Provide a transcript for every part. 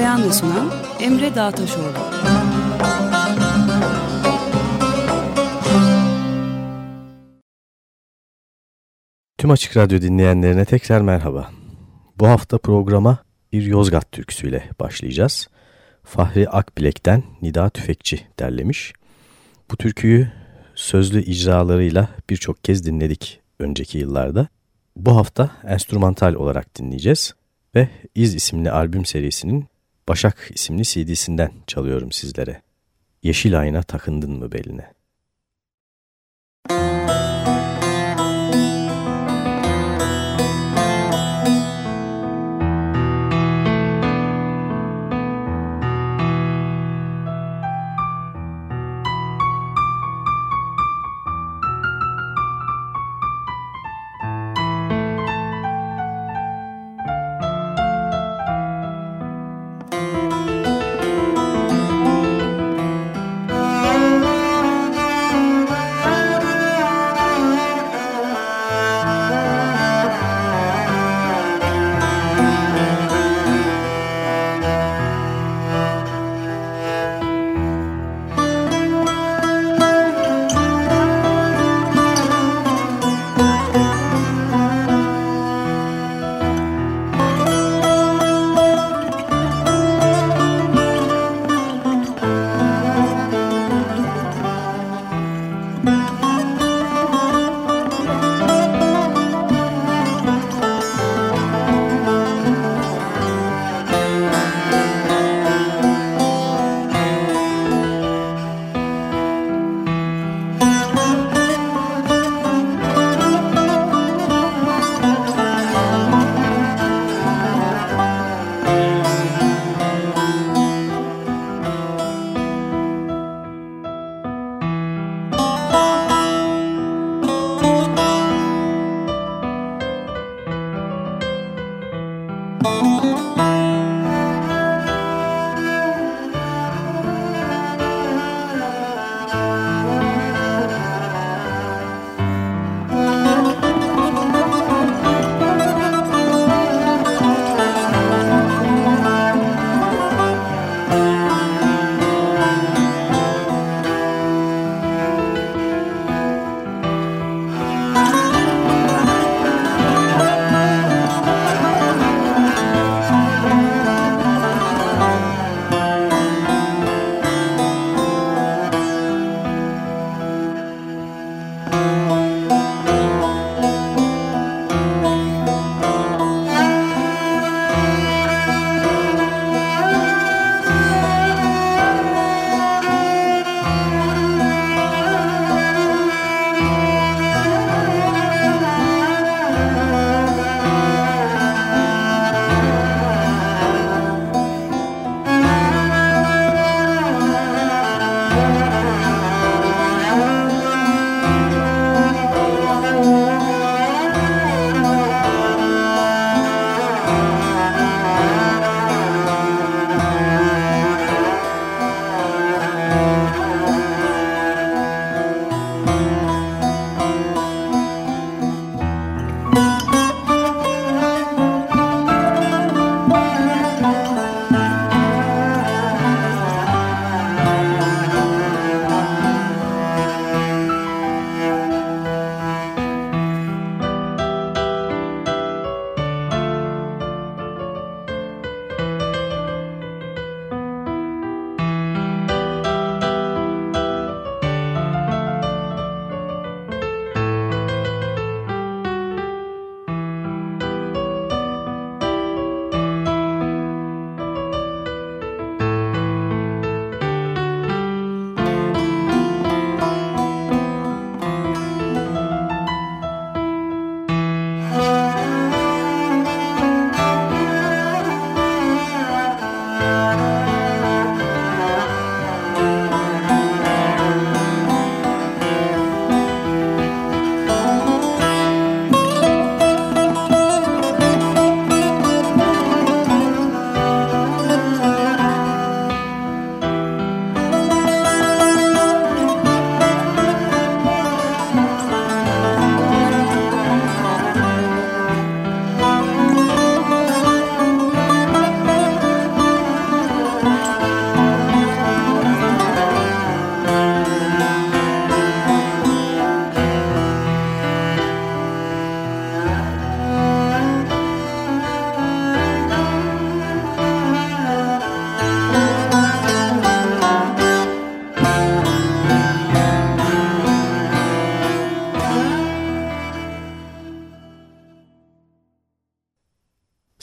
Hazırlayan ve sunan Emre Dağtaşoğlu. Tüm Açık Radyo dinleyenlerine tekrar merhaba. Bu hafta programa bir Yozgat türküsüyle başlayacağız. Fahri Akbilek'ten Nida Tüfekçi derlemiş. Bu türküyü sözlü icralarıyla birçok kez dinledik önceki yıllarda. Bu hafta enstrümantal olarak dinleyeceğiz ve İz isimli albüm serisinin Başak isimli CD'sinden çalıyorum sizlere. Yeşil ayna takındın mı beline?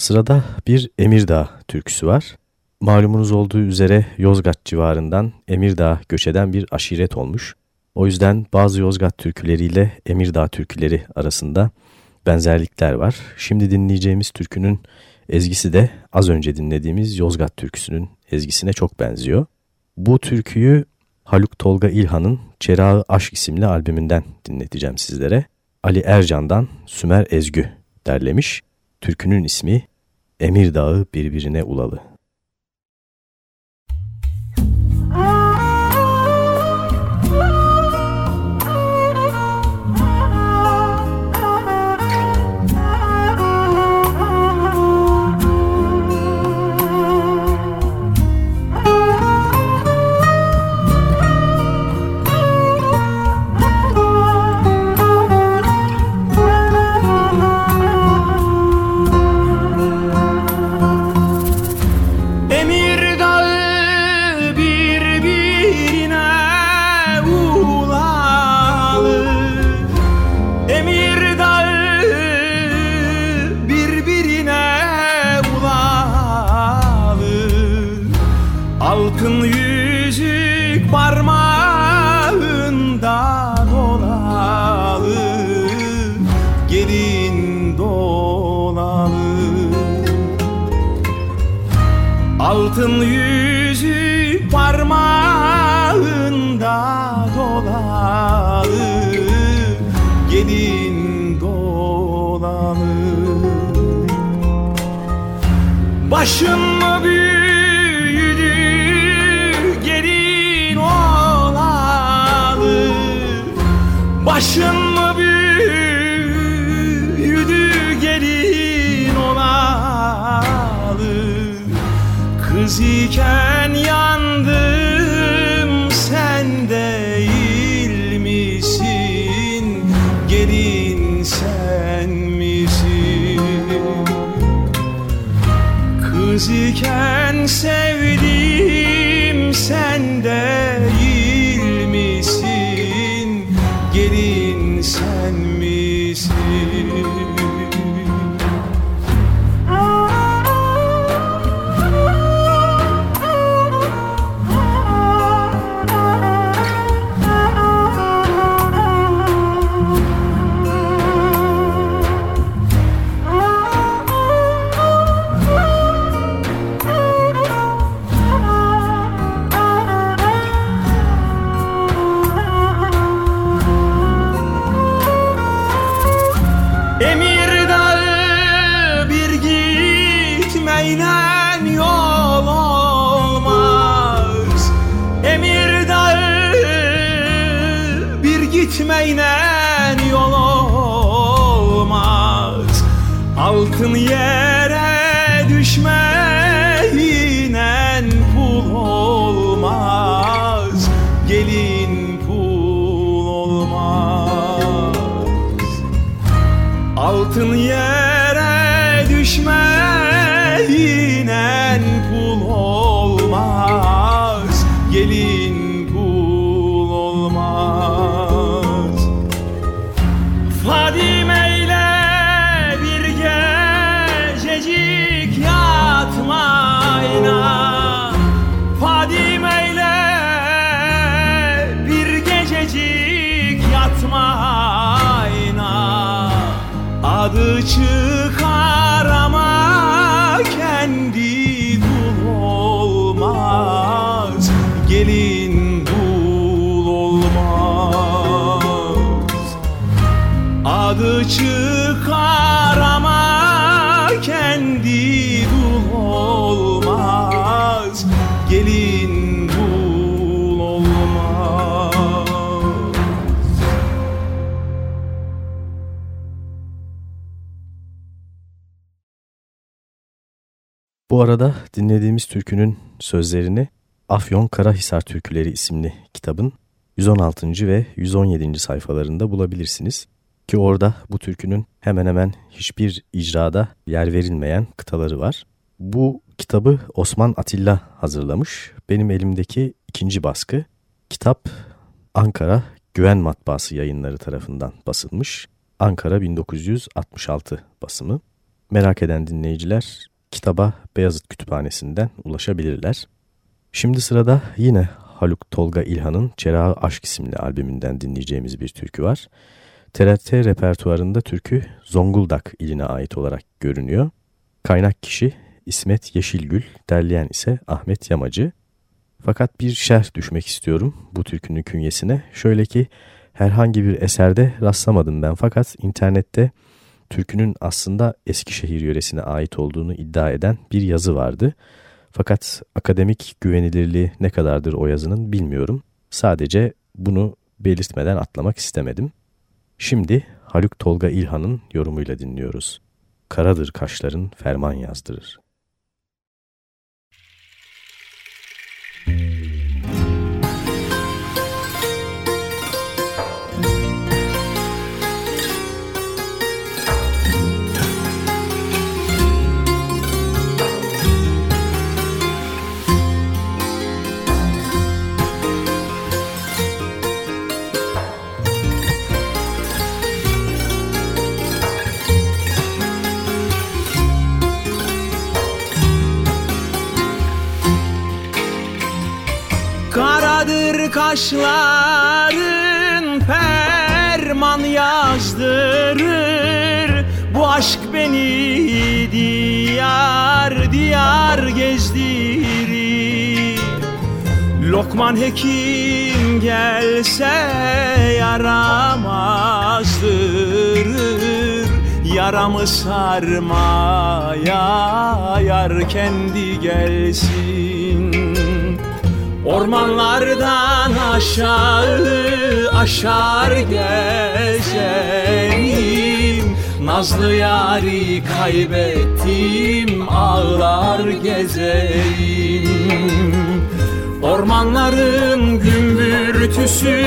Sırada bir Emirdağ türküsü var. Malumunuz olduğu üzere Yozgat civarından Emirdağ göç eden bir aşiret olmuş. O yüzden bazı Yozgat türküleriyle Emirdağ türküleri arasında benzerlikler var. Şimdi dinleyeceğimiz türkünün ezgisi de az önce dinlediğimiz Yozgat türküsünün ezgisine çok benziyor. Bu türküyü Haluk Tolga İlhan'ın Çerağı Aşk isimli albümünden dinleteceğim sizlere. Ali Ercan'dan Sümer Ezgü derlemiş. Türkünün ismi Emir Dağı birbirine ulalı. Altın yüzü parmağında dolalı Gelin dolalı Başın Altın Bu arada dinlediğimiz türkünün sözlerini Afyon Karahisar Türküleri isimli kitabın 116. ve 117. sayfalarında bulabilirsiniz. Ki orada bu türkünün hemen hemen hiçbir icrada yer verilmeyen kıtaları var. Bu kitabı Osman Atilla hazırlamış. Benim elimdeki ikinci baskı. Kitap Ankara Güven Matbaası yayınları tarafından basılmış. Ankara 1966 basımı. merak eden dinleyiciler kitaba Beyazıt Kütüphanesi'nden ulaşabilirler. Şimdi sırada yine Haluk Tolga İlhan'ın Çerağı Aşk isimli albümünden dinleyeceğimiz bir türkü var. TRT repertuarında türkü Zonguldak iline ait olarak görünüyor. Kaynak kişi İsmet Yeşilgül, derleyen ise Ahmet Yamacı. Fakat bir şerh düşmek istiyorum bu türkünün künyesine. Şöyle ki herhangi bir eserde rastlamadım ben fakat internette türkünün aslında Eskişehir yöresine ait olduğunu iddia eden bir yazı vardı. Fakat akademik güvenilirliği ne kadardır o yazının bilmiyorum. Sadece bunu belirtmeden atlamak istemedim. Şimdi Haluk Tolga İlhan'ın yorumuyla dinliyoruz. Karadır kaşların ferman yazdırır. Kaşların ferman yazdırır. Bu aşk beni diyar diyar gezdirir. Lokman hekim gelse yaramazdırır Yaramı sarmaya yar kendi gelsin Ormanlardan aşağı aşar gezerim Nazlı yari kaybettim ağlar gezerim Ormanların gümbürtüsü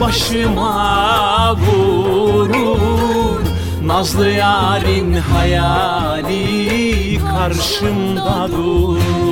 başıma vurur. Nazlı yarın hayali karşımda durur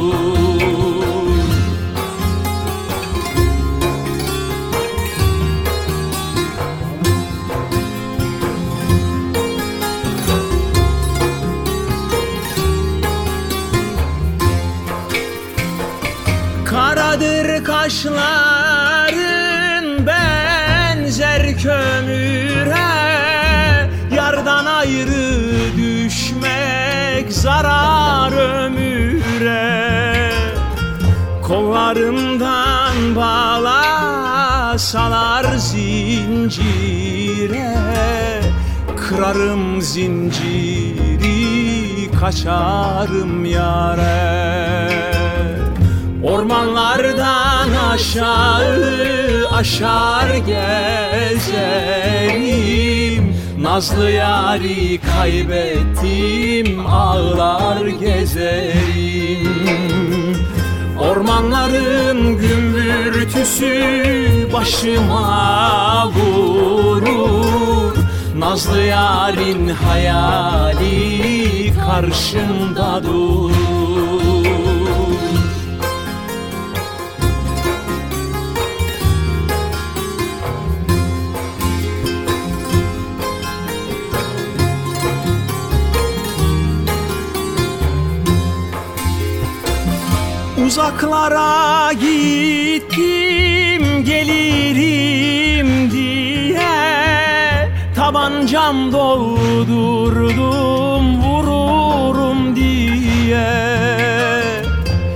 Kırarım zinciri kaçarım yare. Ormanlardan aşağı aşar gezerim. Nazlı yari kaybettim ağlar gezerim. Ormanların gümbürtüsü başıma vurur Nazlı yarın hayali karşımda durur Uzaklara gittim gelirim Tabancam doldurdum vururum diye.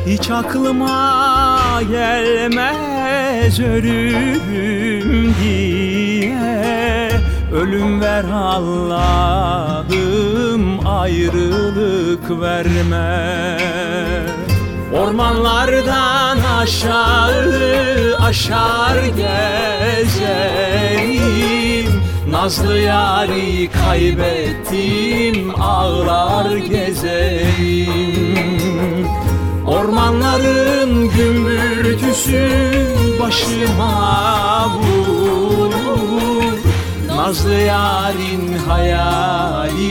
Hiç aklıma gelmez ölürüm diye. Ölüm ver Allah'ım ayrılık verme. Ormanlardan aşağı aşar gezerim Nazlı yari kaybettim ağlar gezerim Ormanların gümbürtüsü başıma vurur. Nazlı yarin hayali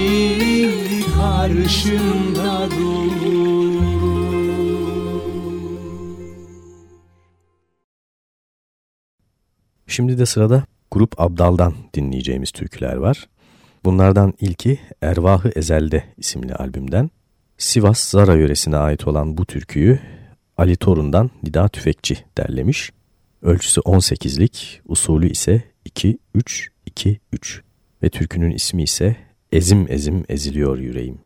karşımda dur Şimdi de sırada Grup Abdal'dan dinleyeceğimiz türküler var. Bunlardan ilki Ervahı Ezel'de isimli albümden. Sivas Zara yöresine ait olan bu türküyü Ali Torun'dan Nida Tüfekçi derlemiş. Ölçüsü 18'lik, usulü ise 2-3-2-3 ve türkünün ismi ise Ezim Ezim Eziliyor Yüreğim.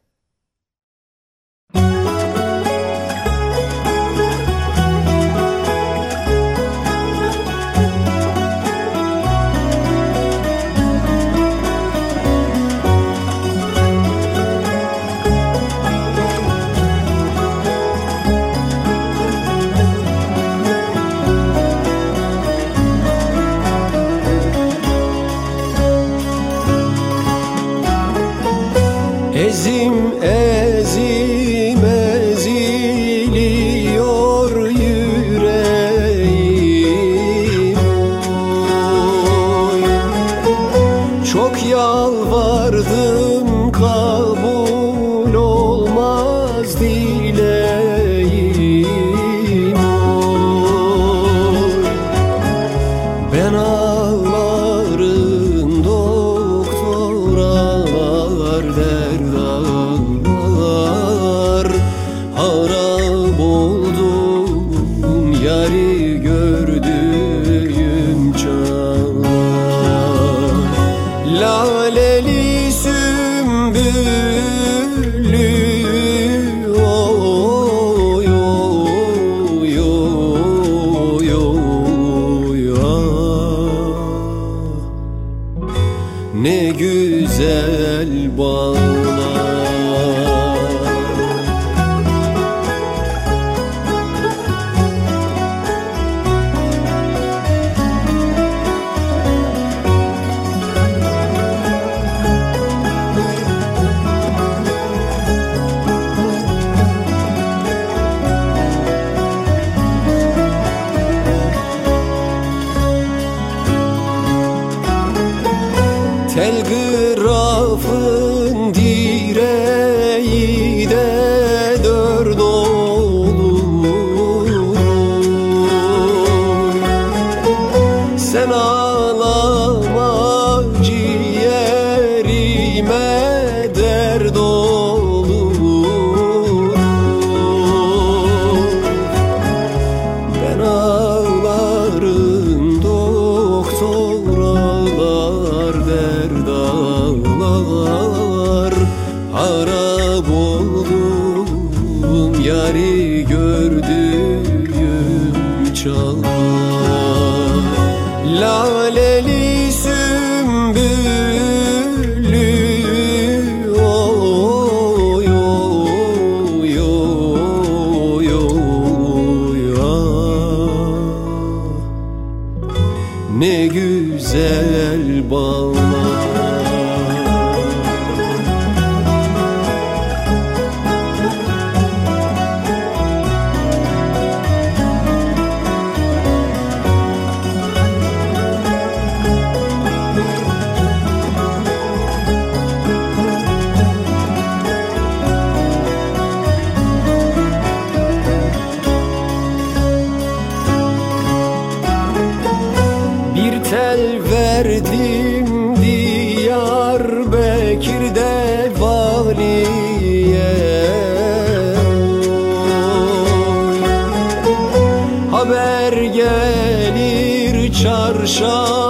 çarşaf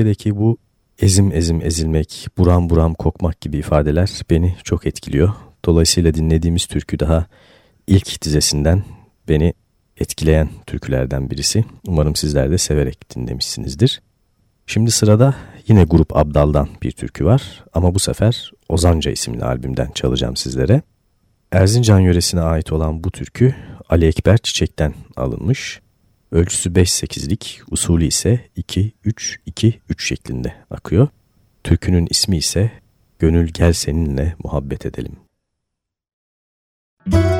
Türkçedeki bu ezim ezim ezilmek, buram buram kokmak gibi ifadeler beni çok etkiliyor. Dolayısıyla dinlediğimiz türkü daha ilk dizesinden beni etkileyen türkülerden birisi. Umarım sizler de severek dinlemişsinizdir. Şimdi sırada yine Grup Abdal'dan bir türkü var ama bu sefer Ozanca isimli albümden çalacağım sizlere. Erzincan yöresine ait olan bu türkü Ali Ekber Çiçek'ten alınmış. Ölçüsü 5-8'lik, usulü ise 2-3-2-3 şeklinde akıyor. Türkünün ismi ise Gönül Gel Seninle Muhabbet Edelim. Müzik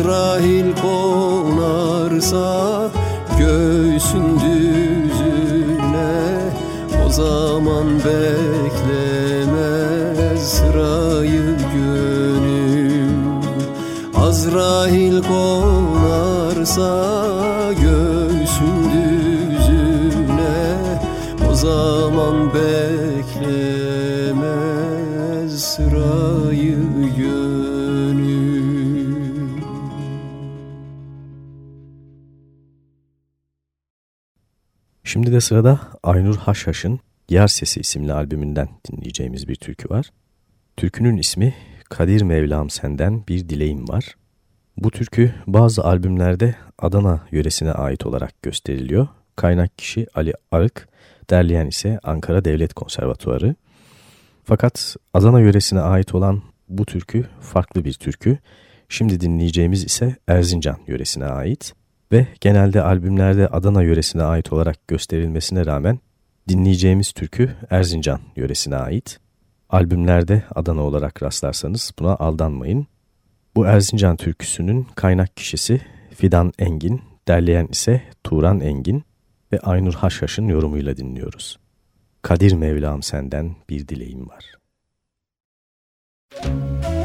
Azrail konarsa göğsün düzüne O zaman beklemez sırayı gönül. Azrail konarsa göğsün düzüne O zaman Şimdi sırada Aynur Haşhaş'ın Yer Sesi isimli albümünden dinleyeceğimiz bir türkü var. Türkünün ismi Kadir Mevlam Senden Bir Dileğim Var. Bu türkü bazı albümlerde Adana yöresine ait olarak gösteriliyor. Kaynak kişi Ali Arık, derleyen ise Ankara Devlet Konservatuarı. Fakat Adana yöresine ait olan bu türkü farklı bir türkü. Şimdi dinleyeceğimiz ise Erzincan yöresine ait ve genelde albümlerde Adana yöresine ait olarak gösterilmesine rağmen dinleyeceğimiz türkü Erzincan yöresine ait. Albümlerde Adana olarak rastlarsanız buna aldanmayın. Bu Erzincan türküsünün kaynak kişisi Fidan Engin, derleyen ise Turan Engin ve Aynur Haşhaş'ın yorumuyla dinliyoruz. Kadir Mevlam senden bir dileğim var. Müzik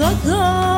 哥哥。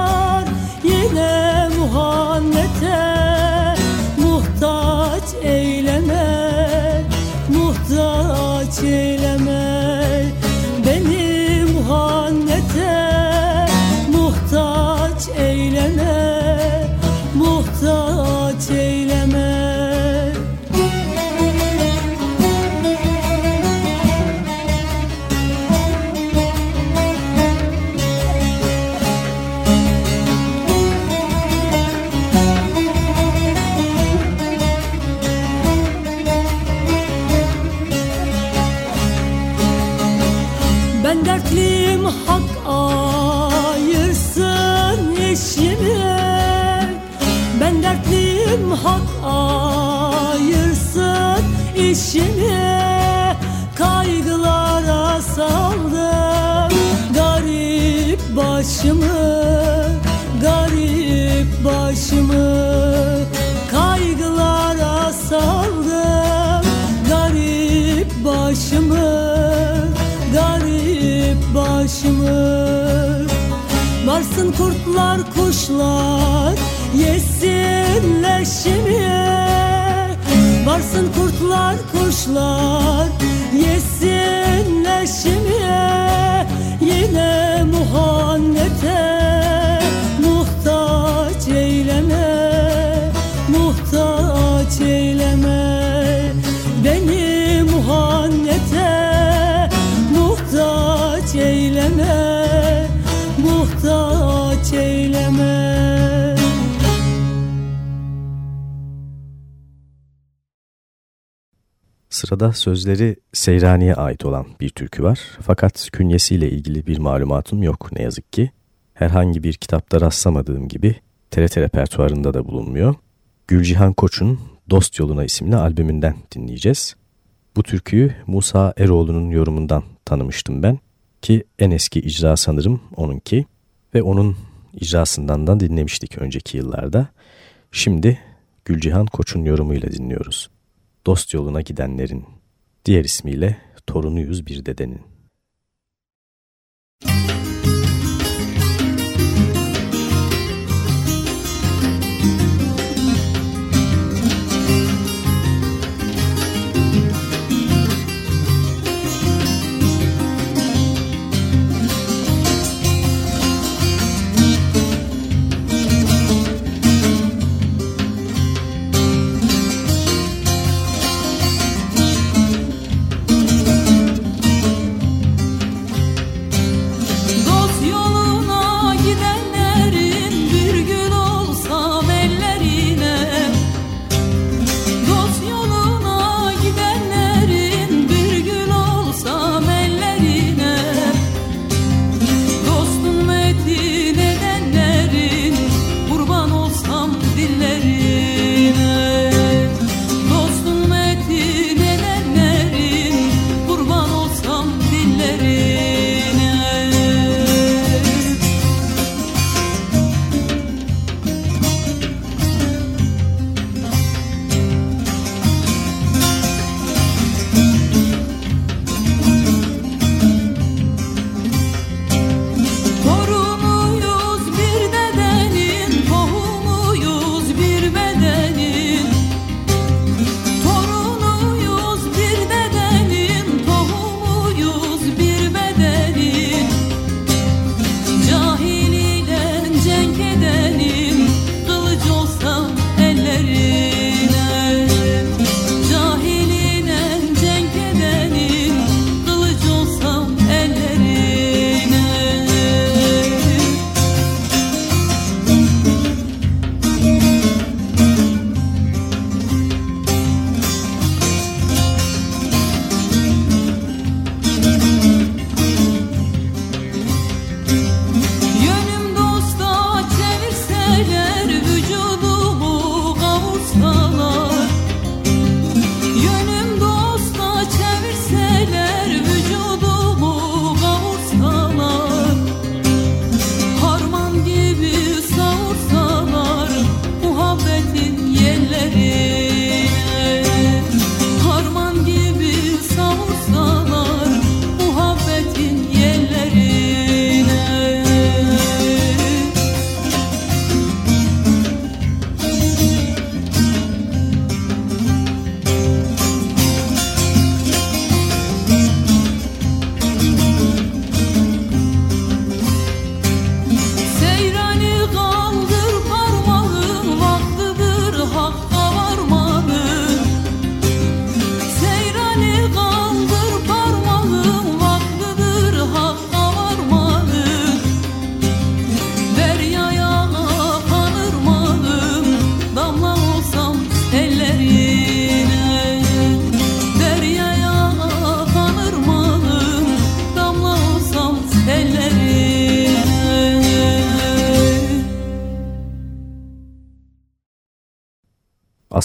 Kurtlar kuşlar Sırada sözleri Seyrani'ye ait olan bir türkü var. Fakat künyesiyle ilgili bir malumatım yok ne yazık ki. Herhangi bir kitapta rastlamadığım gibi TRT repertuarında da bulunmuyor. Gülcihan Koç'un Dost Yoluna isimli albümünden dinleyeceğiz. Bu türküyü Musa Eroğlu'nun yorumundan tanımıştım ben ki en eski icra sanırım onunki ve onun icrasından da dinlemiştik önceki yıllarda. Şimdi Gülcihan Koç'un yorumuyla dinliyoruz. Dost yoluna gidenlerin, diğer ismiyle torunuyuz bir dedenin.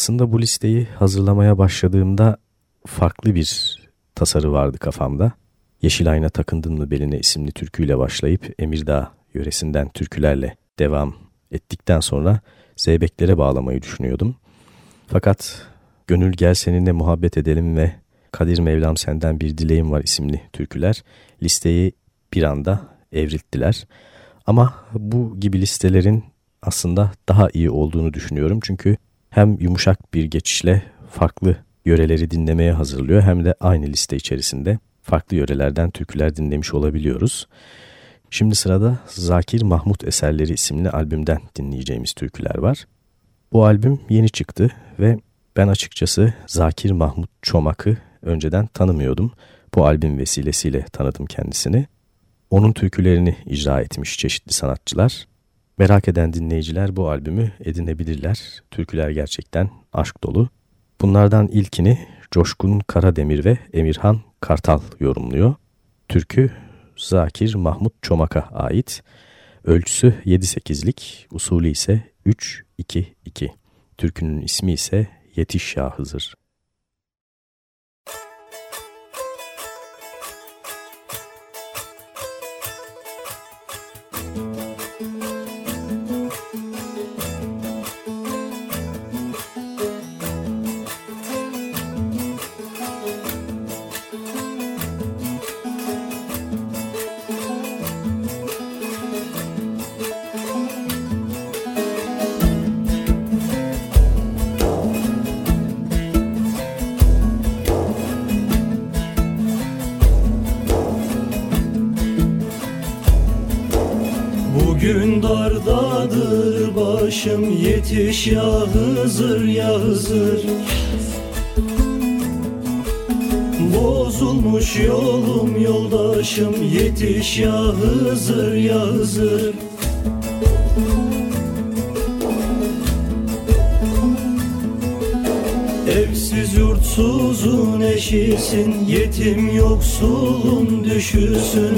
Aslında bu listeyi hazırlamaya başladığımda farklı bir tasarı vardı kafamda. Yeşil Ayna Takındın mı Beline isimli türküyle başlayıp Emirdağ yöresinden türkülerle devam ettikten sonra Zeybeklere bağlamayı düşünüyordum. Fakat Gönül Gel Seninle Muhabbet Edelim ve Kadir Mevlam Senden Bir Dileğim Var isimli türküler listeyi bir anda evrilttiler. Ama bu gibi listelerin aslında daha iyi olduğunu düşünüyorum. Çünkü hem yumuşak bir geçişle farklı yöreleri dinlemeye hazırlıyor hem de aynı liste içerisinde farklı yörelerden türküler dinlemiş olabiliyoruz. Şimdi sırada Zakir Mahmut Eserleri isimli albümden dinleyeceğimiz türküler var. Bu albüm yeni çıktı ve ben açıkçası Zakir Mahmut Çomak'ı önceden tanımıyordum. Bu albüm vesilesiyle tanıdım kendisini. Onun türkülerini icra etmiş çeşitli sanatçılar. Merak eden dinleyiciler bu albümü edinebilirler. Türküler gerçekten aşk dolu. Bunlardan ilkini Coşkun Karademir ve Emirhan Kartal yorumluyor. Türkü Zakir Mahmut Çomak'a ait. Ölçüsü 7-8'lik, usulü ise 3-2-2. Türkünün ismi ise Yetiş Ya Hızır. Yetiş ya Hızır ya Hızır. Bozulmuş yolum yoldaşım Yetiş ya Hızır ya Hızır. Evsiz yurtsuzun eşisin Yetim yoksulun düşüsün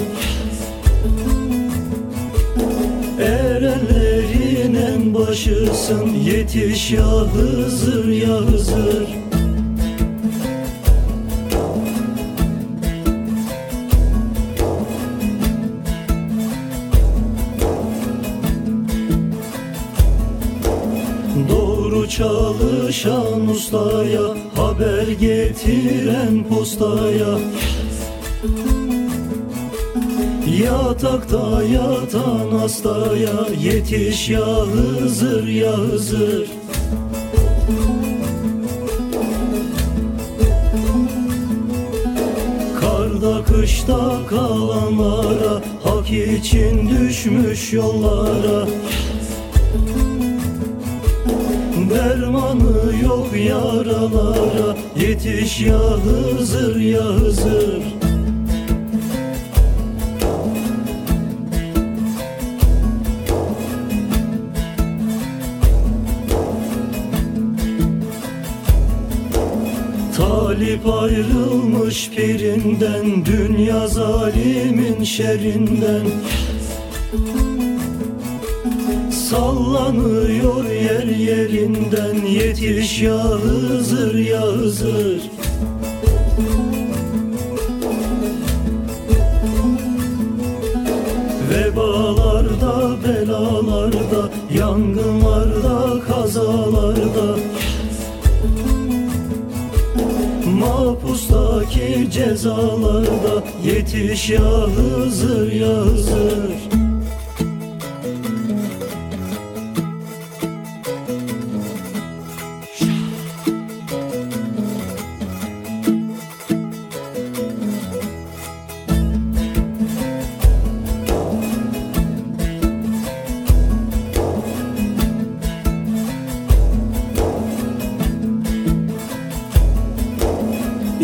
başısın Yetiş ya Hızır ya Hızır. Doğru çalışan ustaya Haber getiren postaya Yatakta yatan hastaya Yetiş ya Hızır ya Hızır. Karda kışta kalanlara Hak için düşmüş yollara. Dermanı yok yaralara Yetiş ya Hızır ya Hızır ayrılmış pirinden Dünya zalimin şerinden. Sallanıyor yer yerinden Yetiş ya Hızır ya Hızır. Vebalarda, belalarda Yangınlarda, kazalarda cezalarda Yetiş ya Hızır ya Hızır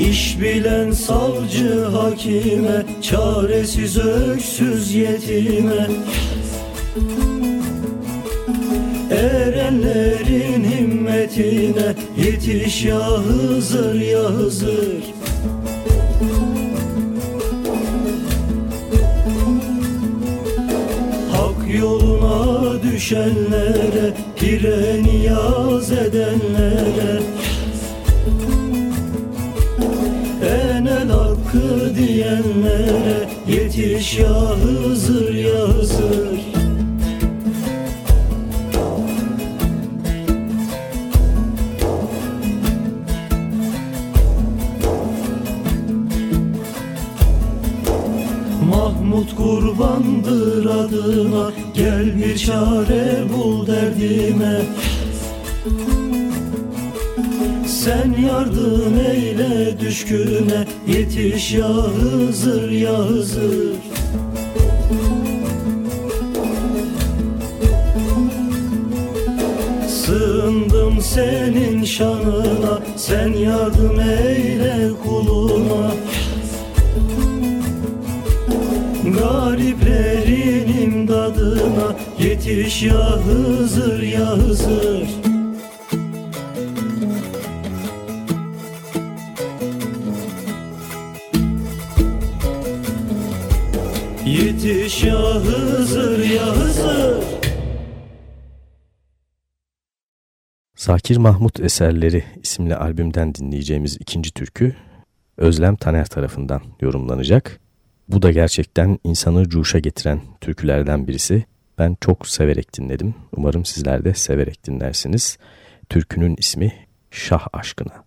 İş bilen savcı hakime Çaresiz öksüz yetime. Erenlerin himmetine Yetiş ya Hızır ya Hızır. Hak yoluna düşenlere Pire niyaz edenlere diyenlere Yetiş ya Hızır ya Hızır Mahmut kurbandır adına Gel bir çare bul derdime Sen yardım eyle düşküne Yetiş ya Hızır ya Hızır. Sığındım senin şanına Sen yardım eyle kuluna Gariplerin imdadına Yetiş ya Hızır ya Hızır yetiş ya Hızır Mahmut Eserleri isimli albümden dinleyeceğimiz ikinci türkü Özlem Taner tarafından yorumlanacak. Bu da gerçekten insanı cuşa getiren türkülerden birisi. Ben çok severek dinledim. Umarım sizler de severek dinlersiniz. Türkünün ismi Şah Aşkına.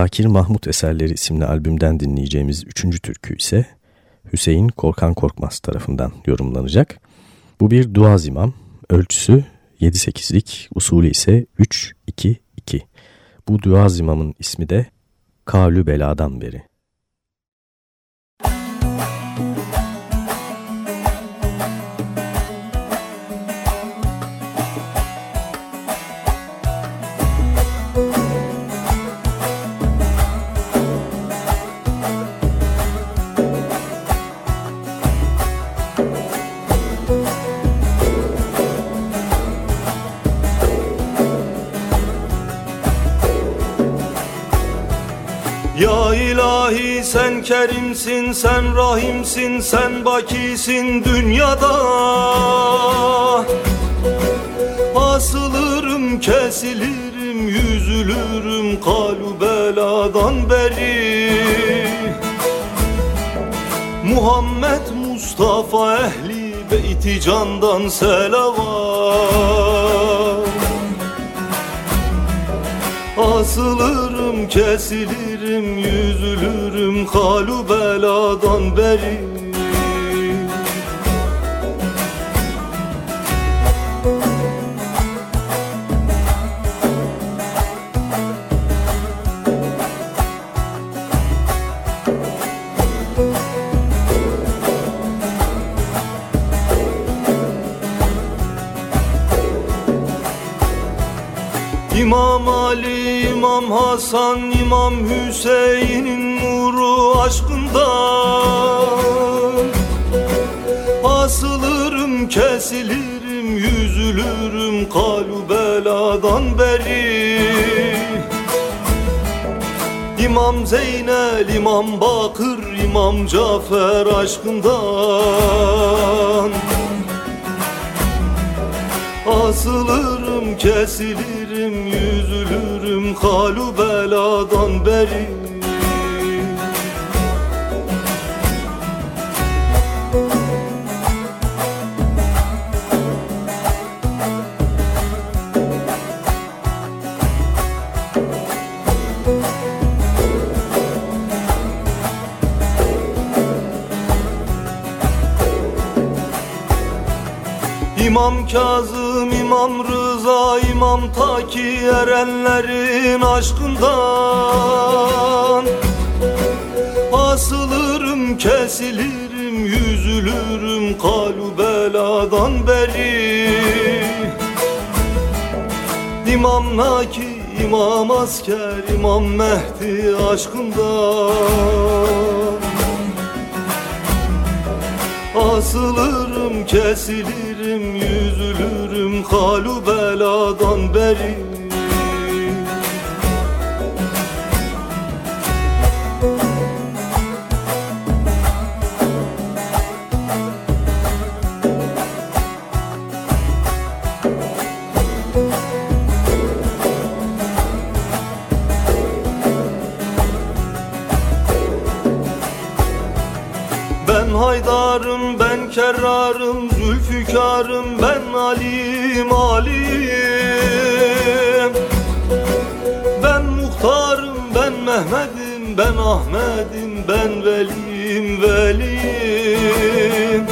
Zakir Mahmut Eserleri isimli albümden dinleyeceğimiz üçüncü türkü ise Hüseyin Korkan Korkmaz tarafından yorumlanacak. Bu bir dua zimam, ölçüsü 7-8'lik, usulü ise 3-2-2. Bu dua zimamın ismi de Kavlü Bela'dan beri. Sen kerimsin, sen rahimsin, sen bakisin dünyada. Asılırım, kesilirim, yüzülürüm kalu beladan beri. Muhammed Mustafa ehli beyti candan selavat. Asılırım kesilirim giderim yüzülürüm halu beladan beri. İmam Ali, İmam Hasan, İmam Hüseyin'in nuru aşkından Asılırım, kesilirim, yüzülürüm kalu beladan beri. İmam Zeynel, İmam Bakır, İmam Cafer aşkından Asılırım, kesilirim, yüzülürüm halu beladan beri? İmam Kazım, İmam Rıza, İmam Taki erenlerin aşkından. Asılırım, kesilirim, yüzülürüm kalu beladan beri. İmam Naki, İmam Asker, İmam Mehdi aşkından. Asılırım, kesilirim, halu beladan beri. Ben Haydar'ım, ben Kerrar'ım, ben Ali'yim, Ali'yim Ben Muhtar'ım, ben Mehmet'im, ben Ahmet'im, ben Veli'yim, Veli'yim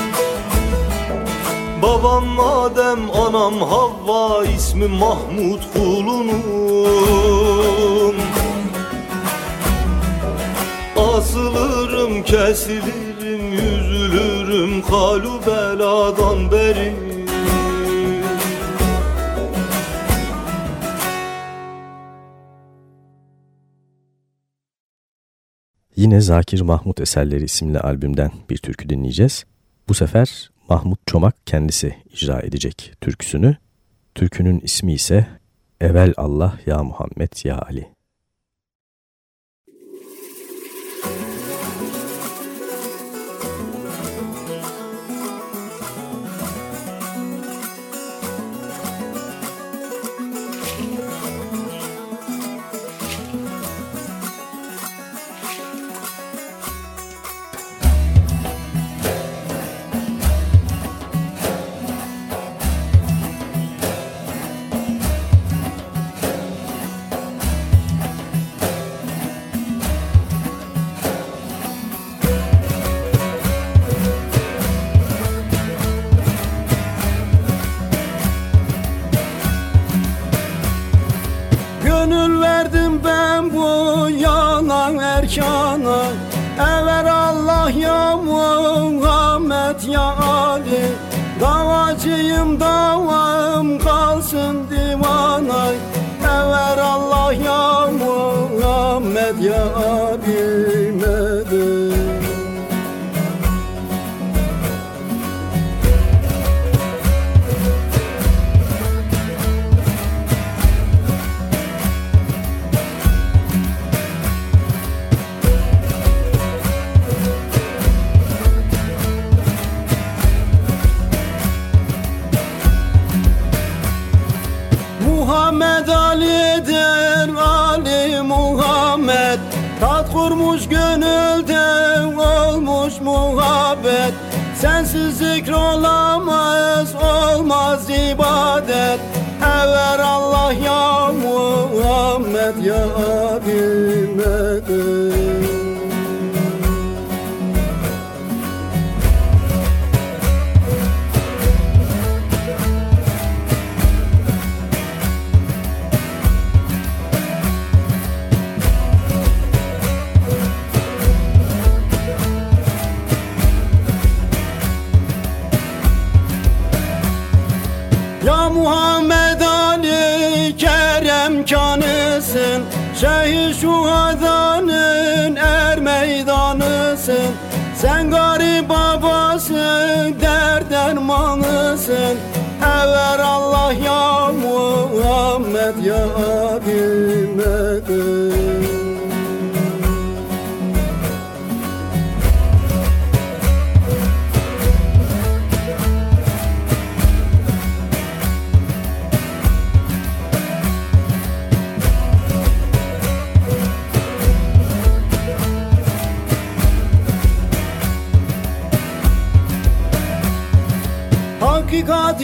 Babam Adem, anam Havva, ismim Mahmud kulunum. Asılırım, yüzülürüm halu beladan beri Yine Zakir Mahmut Eserleri isimli albümden bir türkü dinleyeceğiz. Bu sefer Mahmut Çomak kendisi icra edecek türküsünü. Türkünün ismi ise Evel Allah Ya Muhammed Ya Ali. yanımda var Muhammed Ali'dir Ali Muhammed. Tat kurmuş gönülde olmuş muhabbet. Sensiz zikr olamaz olmaz ibadet. Ever Allah ya Muhammed ya Ali medet Şehir şuhadanın er meydanısın. Sen garip babasın der dermanısın. Ever Allah ya Muhammed ya Abimedim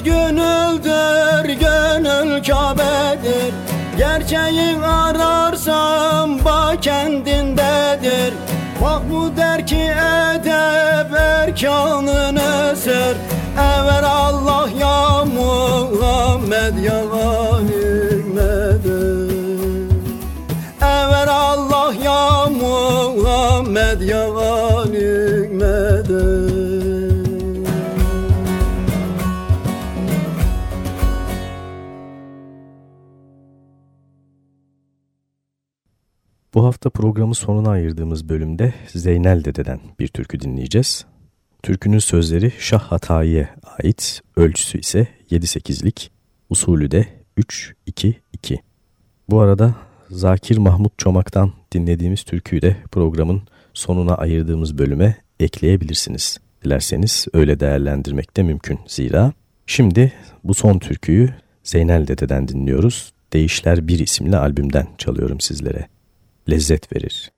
gönüldür, gönül Kabe'dir. Gerçeği ararsam bak kendindedir. Bak bu der ki edep erkanını sır Ever Allah ya Muhammed ya Ahmet'dir Ever Allah ya Muhammed ya Ahmet'dir hafta programı sonuna ayırdığımız bölümde Zeynel Dede'den bir türkü dinleyeceğiz. Türkünün sözleri Şah Hatayi'ye ait, ölçüsü ise 7-8'lik, usulü de 3-2-2. Bu arada Zakir Mahmut Çomak'tan dinlediğimiz türküyü de programın sonuna ayırdığımız bölüme ekleyebilirsiniz. Dilerseniz öyle değerlendirmek de mümkün zira. Şimdi bu son türküyü Zeynel Dede'den dinliyoruz. Değişler Bir isimli albümden çalıyorum sizlere lezzet verir.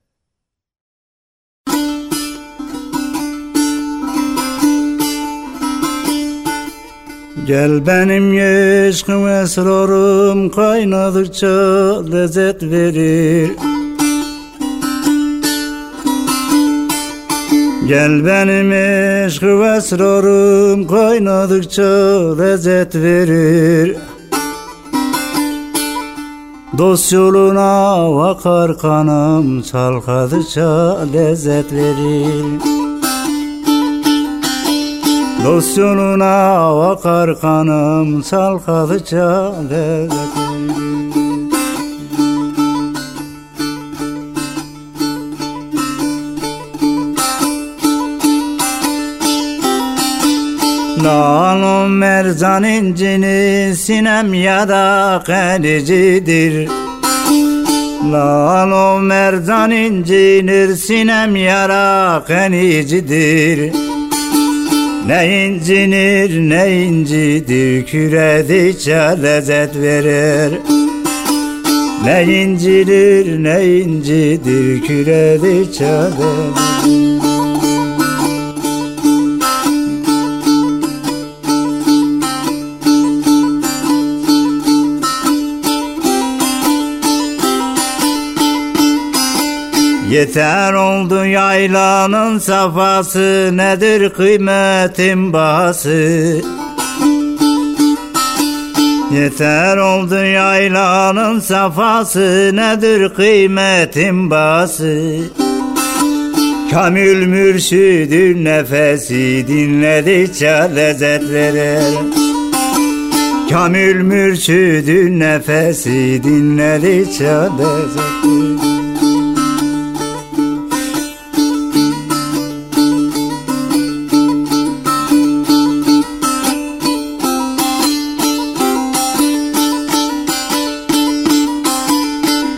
Gel benim yaşkım esrarım kaynadıkça lezzet verir Gel benim eşkı esrarım kaynadıkça lezzet verir Dost yoluna vakar kanım Çalkadıkça lezzet verir. Dost yoluna vakar kanım Çalkadıkça lezzet verir Nalım mercan incini sinem yara kalicidir Lalo mercan incinir sinem yara kanicidir Ne incinir ne incidir küredikçe lezzet verir. Ne incidir ne incidir küredikçe lezzet Yeter oldu yaylanın safası Nedir kıymetin bahası? Yeter oldu yaylanın safası Nedir kıymetin bahası? Kamil mürşidün nefesi dinledikçe lezzet verir Kamil mürşidün nefesi dinledikçe lezzet verir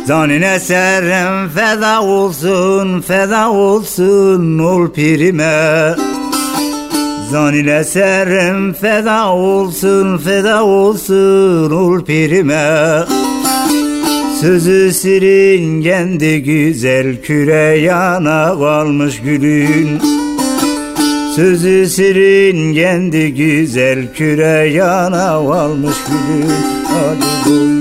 Zanin eserim feda olsun, feda olsun ol pirime. Zanin eserim feda olsun, feda olsun ol pirime. Sözü sirin kendi güzel küre yana kalmış gülün. Sözü sirin kendi güzel küre yana kalmış gülün. Hadi boy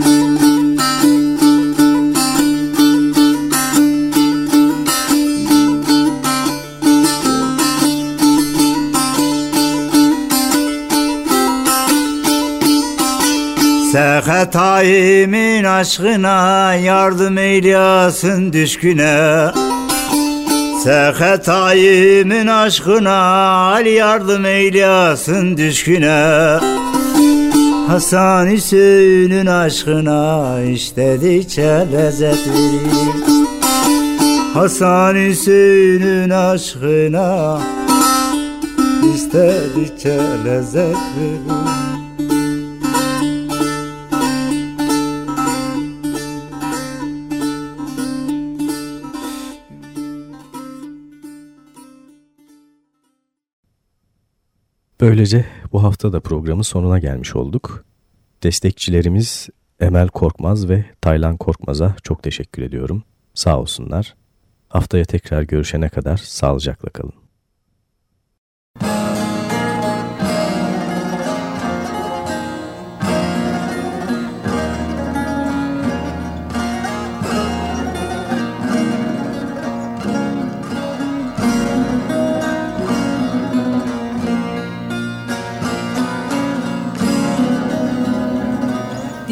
Sekhetaimin aşkına yardım eylesin düşküne. Sekhetaimin aşkına al yardım eylesin düşküne. Hasan Hüseyin'in aşkına istedikçe lezzet verir Hasan Hüseyin'in aşkına istedikçe lezzet Böylece bu hafta da programın sonuna gelmiş olduk. Destekçilerimiz Emel Korkmaz ve Taylan Korkmaz'a çok teşekkür ediyorum. Sağ olsunlar. Haftaya tekrar görüşene kadar sağlıcakla kalın.